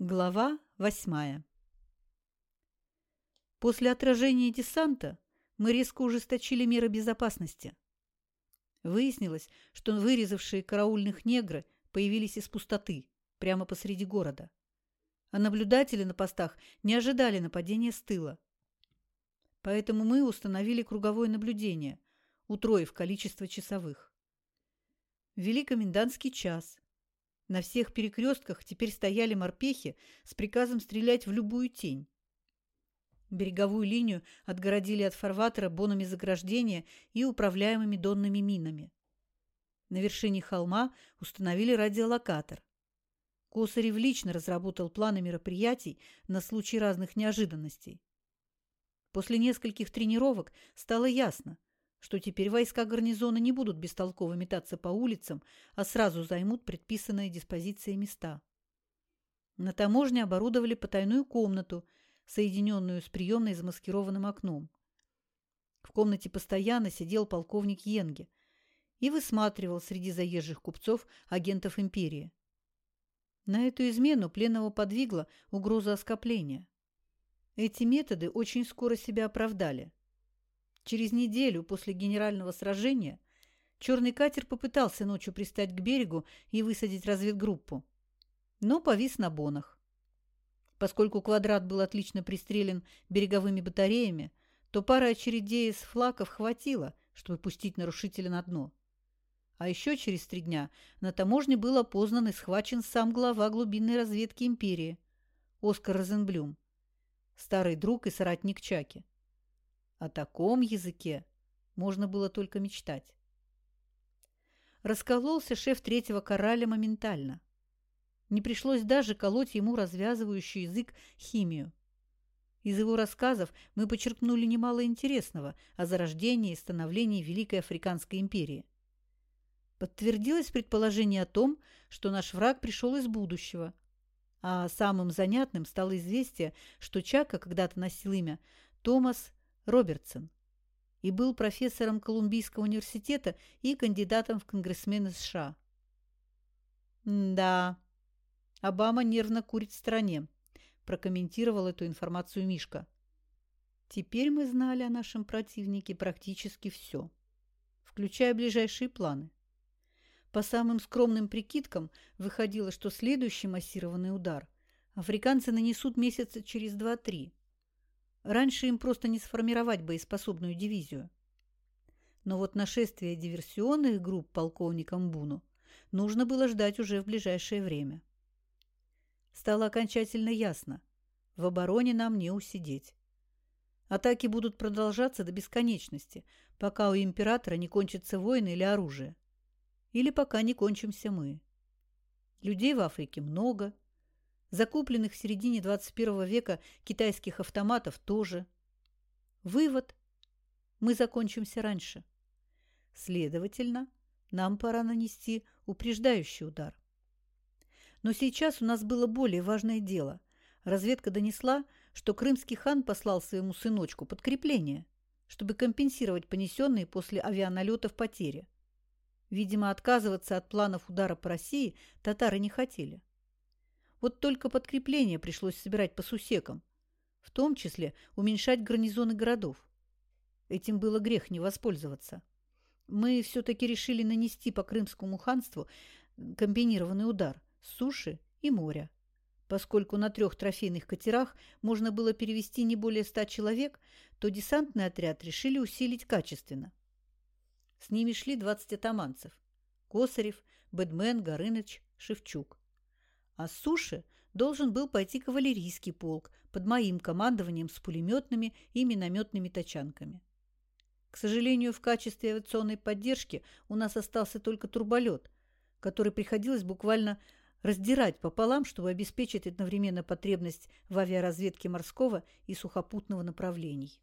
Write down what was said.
Глава восьмая После отражения десанта мы резко ужесточили меры безопасности. Выяснилось, что вырезавшие караульных негры появились из пустоты, прямо посреди города. А наблюдатели на постах не ожидали нападения с тыла. Поэтому мы установили круговое наблюдение, утроив количество часовых. Ввели комендантский час, на всех перекрестках теперь стояли морпехи с приказом стрелять в любую тень. Береговую линию отгородили от фарватера бонами заграждения и управляемыми донными минами. На вершине холма установили радиолокатор. Косарев лично разработал планы мероприятий на случай разных неожиданностей. После нескольких тренировок стало ясно, что теперь войска гарнизона не будут бестолково метаться по улицам, а сразу займут предписанные диспозиции места. На таможне оборудовали потайную комнату, соединенную с приемной замаскированным окном. В комнате постоянно сидел полковник Йенге и высматривал среди заезжих купцов агентов империи. На эту измену пленного подвигла угроза оскопления. Эти методы очень скоро себя оправдали – Через неделю после генерального сражения черный катер попытался ночью пристать к берегу и высадить разведгруппу, но повис на бонах. Поскольку квадрат был отлично пристрелен береговыми батареями, то пара очередей из флаков хватило, чтобы пустить нарушителя на дно. А еще через три дня на таможне был опознан и схвачен сам глава глубинной разведки империи Оскар Розенблюм, старый друг и соратник Чаки. О таком языке можно было только мечтать. Раскололся шеф третьего кораля моментально. Не пришлось даже колоть ему развязывающий язык химию. Из его рассказов мы почерпнули немало интересного о зарождении и становлении Великой Африканской империи. Подтвердилось предположение о том, что наш враг пришел из будущего. А самым занятным стало известие, что Чака когда-то носил имя Томас Робертсон и был профессором Колумбийского университета и кандидатом в конгрессмены США. «Да, Обама нервно курит в стране», – прокомментировал эту информацию Мишка. «Теперь мы знали о нашем противнике практически все, включая ближайшие планы. По самым скромным прикидкам выходило, что следующий массированный удар африканцы нанесут месяца через два-три. Раньше им просто не сформировать боеспособную дивизию. Но вот нашествие диверсионных групп полковником Буну нужно было ждать уже в ближайшее время. Стало окончательно ясно – в обороне нам не усидеть. Атаки будут продолжаться до бесконечности, пока у императора не кончатся войны или оружие. Или пока не кончимся мы. Людей в Африке много – Закупленных в середине 21 века китайских автоматов тоже. Вывод. Мы закончимся раньше. Следовательно, нам пора нанести упреждающий удар. Но сейчас у нас было более важное дело. Разведка донесла, что крымский хан послал своему сыночку подкрепление, чтобы компенсировать понесенные после авианалетов потери. Видимо, отказываться от планов удара по России татары не хотели. Вот только подкрепление пришлось собирать по сусекам, в том числе уменьшать гарнизоны городов. Этим было грех не воспользоваться. Мы все-таки решили нанести по Крымскому ханству комбинированный удар с суши и моря. Поскольку на трех трофейных катерах можно было перевести не более ста человек, то десантный отряд решили усилить качественно. С ними шли 20 атаманцев – Косарев, Бэдмен, Горыныч, Шевчук а с суши должен был пойти кавалерийский полк под моим командованием с пулеметными и минометными тачанками. К сожалению, в качестве авиационной поддержки у нас остался только турболет, который приходилось буквально раздирать пополам, чтобы обеспечить одновременно потребность в авиаразведке морского и сухопутного направлений.